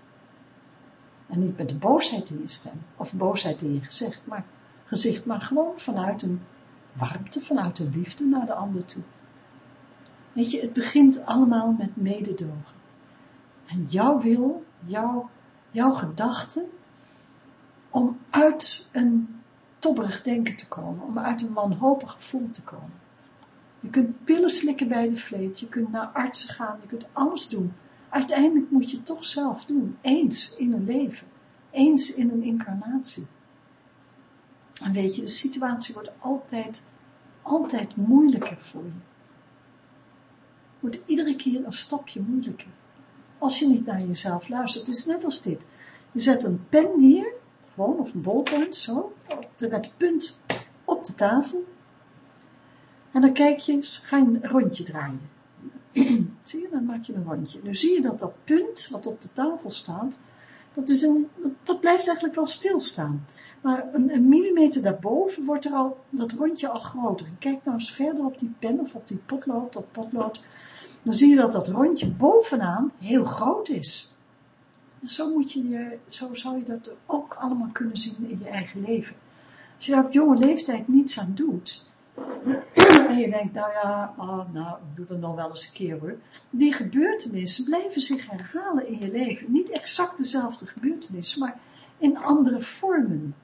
En niet met de boosheid in je stem, of boosheid in je gezicht, maar, gezicht, maar gewoon vanuit een warmte, vanuit een liefde naar de ander toe. Weet je, het begint allemaal met mededogen. En jouw wil, jouw, jouw gedachte, om uit een tobberig denken te komen, om uit een wanhopig gevoel te komen. Je kunt pillen slikken bij de vleet, je kunt naar artsen gaan, je kunt alles doen. Uiteindelijk moet je het toch zelf doen, eens in een leven, eens in een incarnatie. En weet je, de situatie wordt altijd, altijd moeilijker voor je. Wordt iedere keer een stapje moeilijker. Als je niet naar jezelf luistert. Het is net als dit. Je zet een pen neer, gewoon, of een bolpunt, zo, met het punt op de tafel. En dan kijk je ga je een rondje draaien. zie je, dan maak je een rondje. Nu zie je dat dat punt wat op de tafel staat, dat, is een, dat blijft eigenlijk wel stilstaan. Maar een, millimeter daarboven wordt er al, dat rondje al groter. Kijk nou eens verder op die pen of op die potlood, dat potlood. Dan zie je dat dat rondje bovenaan heel groot is. En zo, moet je je, zo zou je dat ook allemaal kunnen zien in je eigen leven. Als je daar op jonge leeftijd niets aan doet, en je denkt, nou ja, oh, nou, ik doe dat nog wel eens een keer hoor. Die gebeurtenissen blijven zich herhalen in je leven. Niet exact dezelfde gebeurtenissen, maar in andere vormen.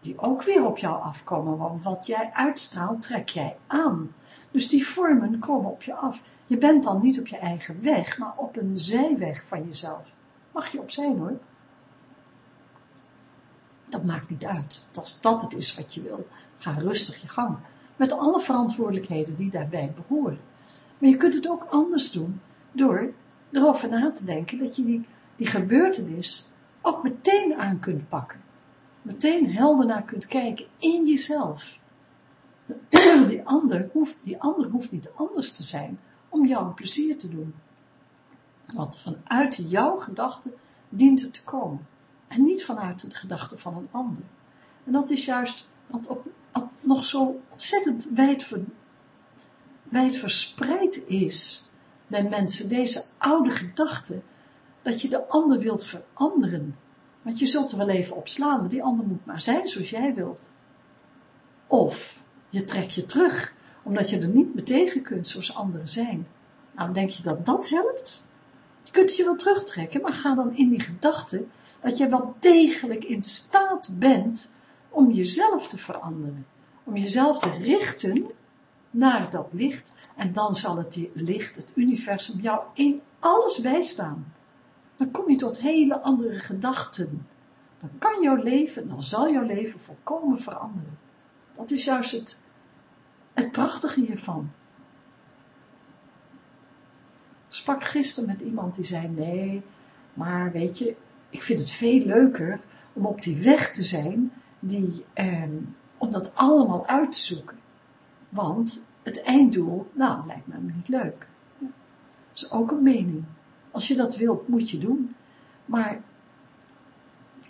Die ook weer op jou afkomen, want wat jij uitstraalt, trek jij aan. Dus die vormen komen op je af. Je bent dan niet op je eigen weg, maar op een zijweg van jezelf. Mag je op zijn hoor. Dat maakt niet uit. Als dat het is wat je wil, ga rustig je gang met alle verantwoordelijkheden die daarbij behoren. Maar je kunt het ook anders doen, door erover na te denken dat je die, die gebeurtenis ook meteen aan kunt pakken. Meteen helder naar kunt kijken in jezelf. Die ander, hoeft, die ander hoeft niet anders te zijn om jou een plezier te doen. Want vanuit jouw gedachten dient het te komen. En niet vanuit de gedachten van een ander. En dat is juist wat op nog zo ontzettend wijd, wijd verspreid is bij mensen, deze oude gedachte, dat je de ander wilt veranderen. Want je zult er wel even op slaan, maar die ander moet maar zijn zoals jij wilt. Of je trekt je terug, omdat je er niet meer tegen kunt zoals anderen zijn. Nou, denk je dat dat helpt? Je kunt je wel terugtrekken, maar ga dan in die gedachte dat je wel degelijk in staat bent om jezelf te veranderen om jezelf te richten naar dat licht en dan zal het die licht, het universum, jou in alles bijstaan. Dan kom je tot hele andere gedachten. Dan kan jouw leven, dan zal jouw leven volkomen veranderen. Dat is juist het, het prachtige hiervan. Ik sprak gisteren met iemand die zei, nee, maar weet je, ik vind het veel leuker om op die weg te zijn die, eh, om dat allemaal uit te zoeken. Want het einddoel, nou, lijkt me niet leuk. Dat is ook een mening. Als je dat wilt, moet je doen. Maar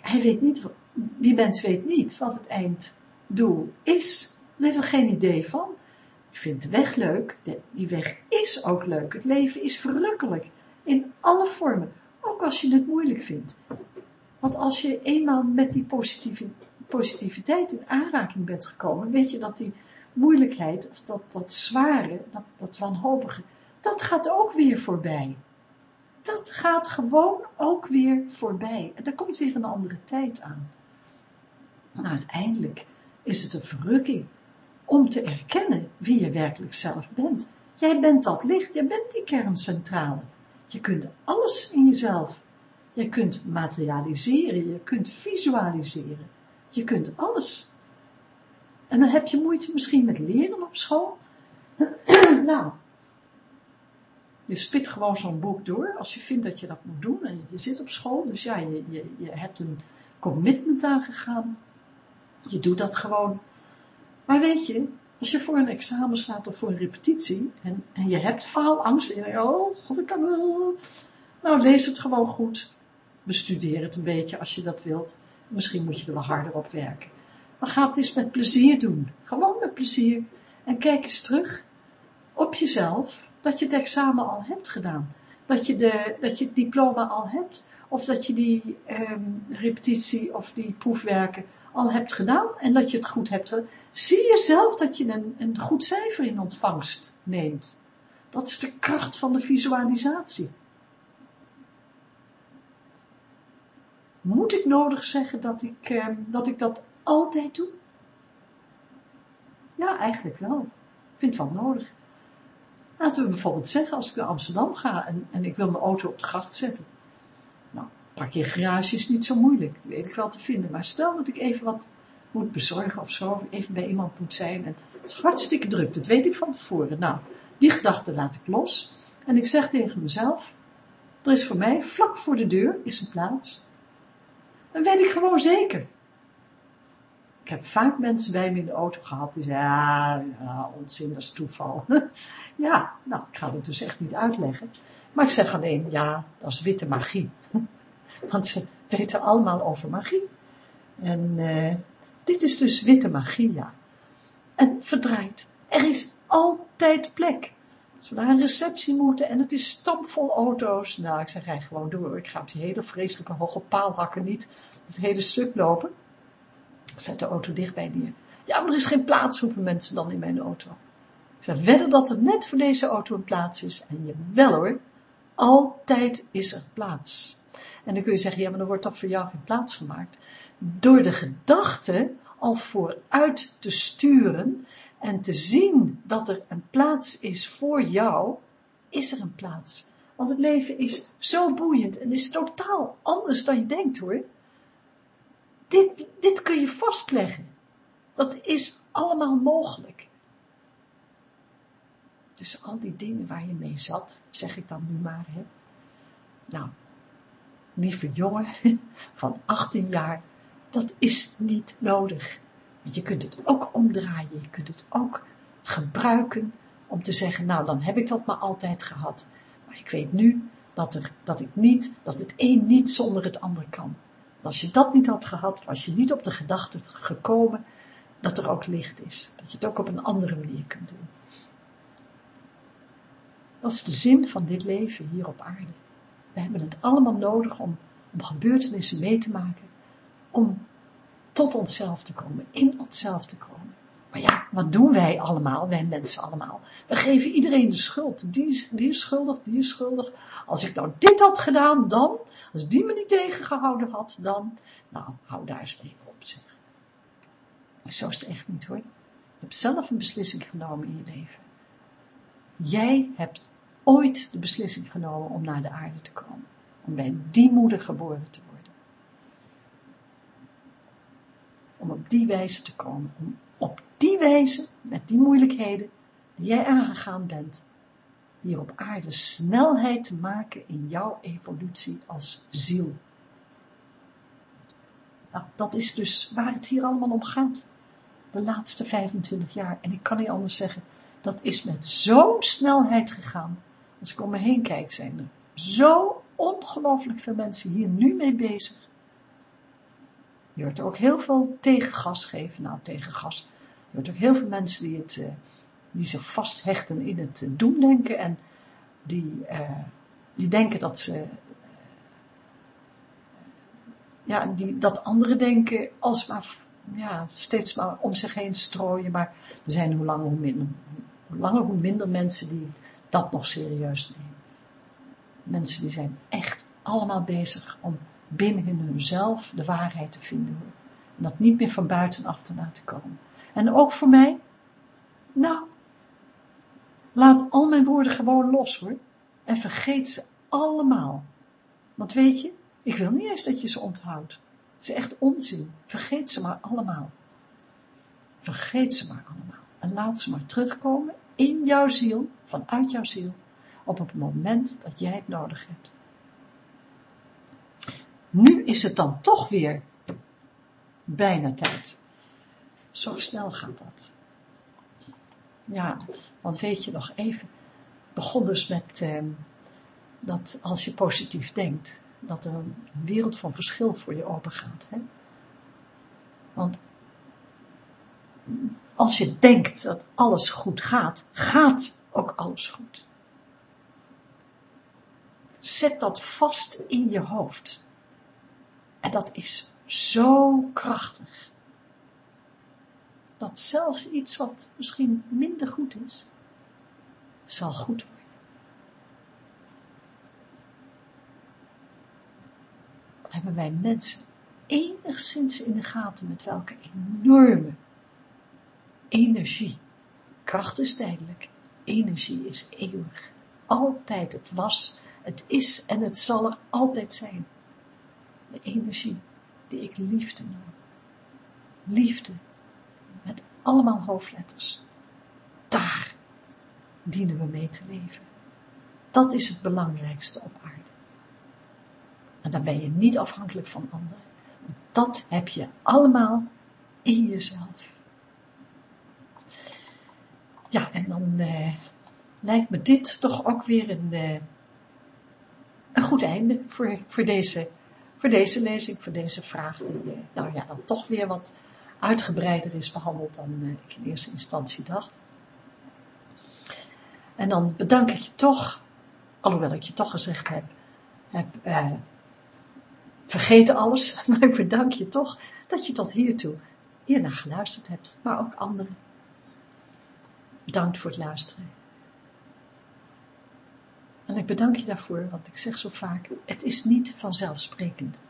hij weet niet, die mens weet niet wat het einddoel is. Hij heeft er geen idee van. Ik vind de weg leuk. Die weg is ook leuk. Het leven is verrukkelijk. In alle vormen. Ook als je het moeilijk vindt. Want als je eenmaal met die positiviteit in aanraking bent gekomen, weet je dat die moeilijkheid, of dat, dat zware, dat, dat wanhopige, dat gaat ook weer voorbij. Dat gaat gewoon ook weer voorbij. En dan komt weer een andere tijd aan. Nou, uiteindelijk is het een verrukking om te erkennen wie je werkelijk zelf bent. Jij bent dat licht, jij bent die kerncentrale. Je kunt alles in jezelf. Je kunt materialiseren, je kunt visualiseren. Je kunt alles. En dan heb je moeite misschien met leren op school. nou, je spit gewoon zo'n boek door, als je vindt dat je dat moet doen, en je zit op school, dus ja, je, je, je hebt een commitment aangegaan, je doet dat gewoon. Maar weet je, als je voor een examen staat of voor een repetitie, en, en je hebt faalangst, en je denkt, oh god, ik kan wel, nou lees het gewoon goed, bestudeer het een beetje als je dat wilt, misschien moet je er wel harder op werken. Maar ga het eens met plezier doen, gewoon met plezier, en kijk eens terug op jezelf, dat je het examen al hebt gedaan. Dat je, de, dat je het diploma al hebt. Of dat je die um, repetitie of die proefwerken al hebt gedaan. En dat je het goed hebt. Zie jezelf dat je een, een goed cijfer in ontvangst neemt. Dat is de kracht van de visualisatie. Moet ik nodig zeggen dat ik, um, dat, ik dat altijd doe? Ja, eigenlijk wel. Ik vind het wel nodig. Laten we bijvoorbeeld zeggen, als ik naar Amsterdam ga en, en ik wil mijn auto op de gracht zetten. Nou, parkeer garage is niet zo moeilijk, dat weet ik wel te vinden. Maar stel dat ik even wat moet bezorgen of zo, of even bij iemand moet zijn. En het is hartstikke druk, dat weet ik van tevoren. Nou, die gedachte laat ik los. En ik zeg tegen mezelf, er is voor mij vlak voor de deur is een plaats. Dan weet ik gewoon zeker. Ik heb vaak mensen bij me in de auto gehad die zeiden, ja, ja onzin, dat is toeval. ja, nou, ik ga het dus echt niet uitleggen. Maar ik zeg alleen, ja, dat is witte magie. Want ze weten allemaal over magie. En uh, dit is dus witte magie, ja. En verdraaid. Er is altijd plek. Als we naar een receptie moeten en het is stampvol auto's. Nou, ik zeg, rij gewoon door. Ik ga op die hele vreselijke hoge paalhakken niet het hele stuk lopen. Zet de auto dicht bij neer. Ja, maar er is geen plaats, roepen mensen dan in mijn auto. Ik zeg, wedden dat er net voor deze auto een plaats is. En je wel hoor, altijd is er plaats. En dan kun je zeggen, ja, maar dan wordt toch voor jou geen plaats gemaakt. Door de gedachte al vooruit te sturen en te zien dat er een plaats is voor jou, is er een plaats. Want het leven is zo boeiend en is totaal anders dan je denkt hoor dit, dit kun je vastleggen. Dat is allemaal mogelijk. Dus al die dingen waar je mee zat, zeg ik dan nu maar, hè. Nou, lieve jongen van 18 jaar, dat is niet nodig. Want je kunt het ook omdraaien, je kunt het ook gebruiken om te zeggen, nou dan heb ik dat maar altijd gehad. Maar ik weet nu dat, er, dat ik niet, dat het een niet zonder het ander kan. Als je dat niet had gehad, was je niet op de gedachte gekomen dat er ook licht is. Dat je het ook op een andere manier kunt doen. Dat is de zin van dit leven hier op aarde. We hebben het allemaal nodig om, om gebeurtenissen mee te maken, om tot onszelf te komen, in onszelf te komen. Maar ja, wat doen wij allemaal, wij mensen allemaal? We geven iedereen de schuld. Die is, die is schuldig, die is schuldig. Als ik nou dit had gedaan, dan, als die me niet tegengehouden had, dan, nou, hou daar eens mee op, zeg. Zo is het echt niet hoor. Je hebt zelf een beslissing genomen in je leven. Jij hebt ooit de beslissing genomen om naar de aarde te komen. Om bij die moeder geboren te worden. Om op die wijze te komen. Om op die wijze, met die moeilijkheden die jij aangegaan bent, hier op aarde snelheid te maken in jouw evolutie als ziel. Nou, dat is dus waar het hier allemaal om gaat. De laatste 25 jaar. En ik kan niet anders zeggen, dat is met zo'n snelheid gegaan. Als ik om me heen kijk, zijn er zo ongelooflijk veel mensen hier nu mee bezig. Je hoort ook heel veel tegengas geven. Nou, tegengas. Je hoort ook heel veel mensen die, het, uh, die zich vasthechten in het uh, doemdenken en die, uh, die denken dat ze, ja, die, dat andere denken als maar, ja, steeds maar om zich heen strooien, maar er zijn hoe langer hoe minder, hoe langer hoe minder mensen die dat nog serieus nemen. Mensen die zijn echt allemaal bezig om binnen hunzelf de waarheid te vinden. En dat niet meer van buitenaf te laten komen. En ook voor mij, nou, laat al mijn woorden gewoon los hoor. En vergeet ze allemaal. Want weet je, ik wil niet eens dat je ze onthoudt. Het is echt onzin. Vergeet ze maar allemaal. Vergeet ze maar allemaal. En laat ze maar terugkomen in jouw ziel, vanuit jouw ziel, op het moment dat jij het nodig hebt. Nu is het dan toch weer bijna tijd. Zo snel gaat dat. Ja, want weet je nog even, begon dus met eh, dat als je positief denkt, dat er een wereld van verschil voor je open gaat. Hè? Want als je denkt dat alles goed gaat, gaat ook alles goed. Zet dat vast in je hoofd. En dat is zo krachtig. Dat zelfs iets wat misschien minder goed is, zal goed worden. Hebben wij mensen enigszins in de gaten met welke enorme energie. Kracht is tijdelijk, energie is eeuwig. Altijd, het was, het is en het zal er altijd zijn. De energie die ik liefde noem. Liefde, met allemaal hoofdletters. Daar dienen we mee te leven. Dat is het belangrijkste op aarde. En dan ben je niet afhankelijk van anderen. Dat heb je allemaal in jezelf. Ja, en dan eh, lijkt me dit toch ook weer een, eh, een goed einde voor, voor, deze, voor deze lezing, voor deze vraag, die eh, nou ja, dan toch weer wat uitgebreider is behandeld dan ik in eerste instantie dacht. En dan bedank ik je toch, alhoewel ik je toch gezegd heb, heb vergeten alles, maar ik bedank je toch dat je tot hiertoe hiernaar geluisterd hebt, maar ook anderen. Bedankt voor het luisteren. En ik bedank je daarvoor, want ik zeg zo vaak, het is niet vanzelfsprekend.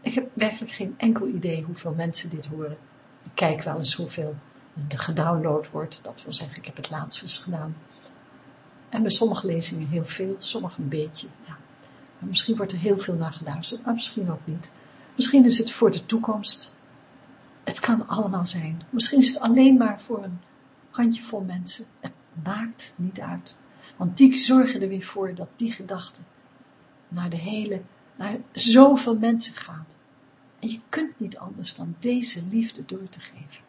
Ik heb werkelijk geen enkel idee hoeveel mensen dit horen. Ik kijk wel eens hoeveel er gedownload wordt, dat wil zeggen, ik heb het laatst eens gedaan. En bij sommige lezingen heel veel, sommige een beetje, misschien wordt er heel veel naar geluisterd, maar misschien ook niet. Misschien is het voor de toekomst. Het kan allemaal zijn. Misschien is het alleen maar voor een handjevol mensen. Het maakt niet uit. Want die zorgen er weer voor dat die gedachte naar de hele, naar zoveel mensen gaat. En je kunt niet anders dan deze liefde door te geven.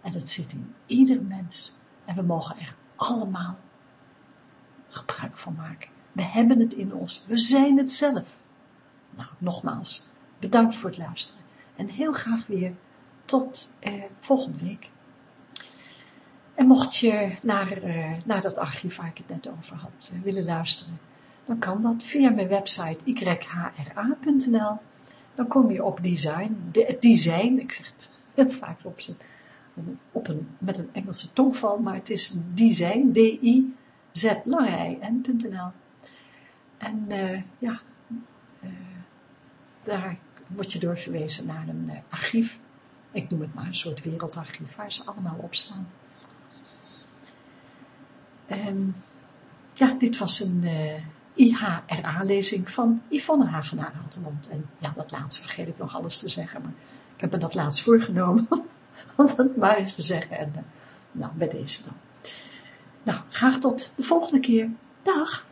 En dat zit in ieder mens. En we mogen er allemaal gebruik van maken. We hebben het in ons. We zijn het zelf. Nou, nogmaals, bedankt voor het luisteren. En heel graag weer tot eh, volgende week. En mocht je naar, uh, naar dat archief waar ik het net over had uh, willen luisteren, dan kan dat via mijn website yhra.nl. Dan kom je op design, de, design, ik zeg het heel vaak op, op een, met een Engelse tongval, maar het is design, D-I-Z-N.nl. En uh, ja, daar word je doorverwezen naar een archief. Ik noem het maar een soort wereldarchief waar ze allemaal op staan. En ja, dit was een uh, eh, IHRA-lezing van Yvonne Hagenaar. En ja, dat laatste vergeet ik nog alles te zeggen, maar ik heb me dat laatst voorgenomen om dat maar eens te zeggen. En uh, nou, bij deze dan. Nou, graag tot de volgende keer. Dag!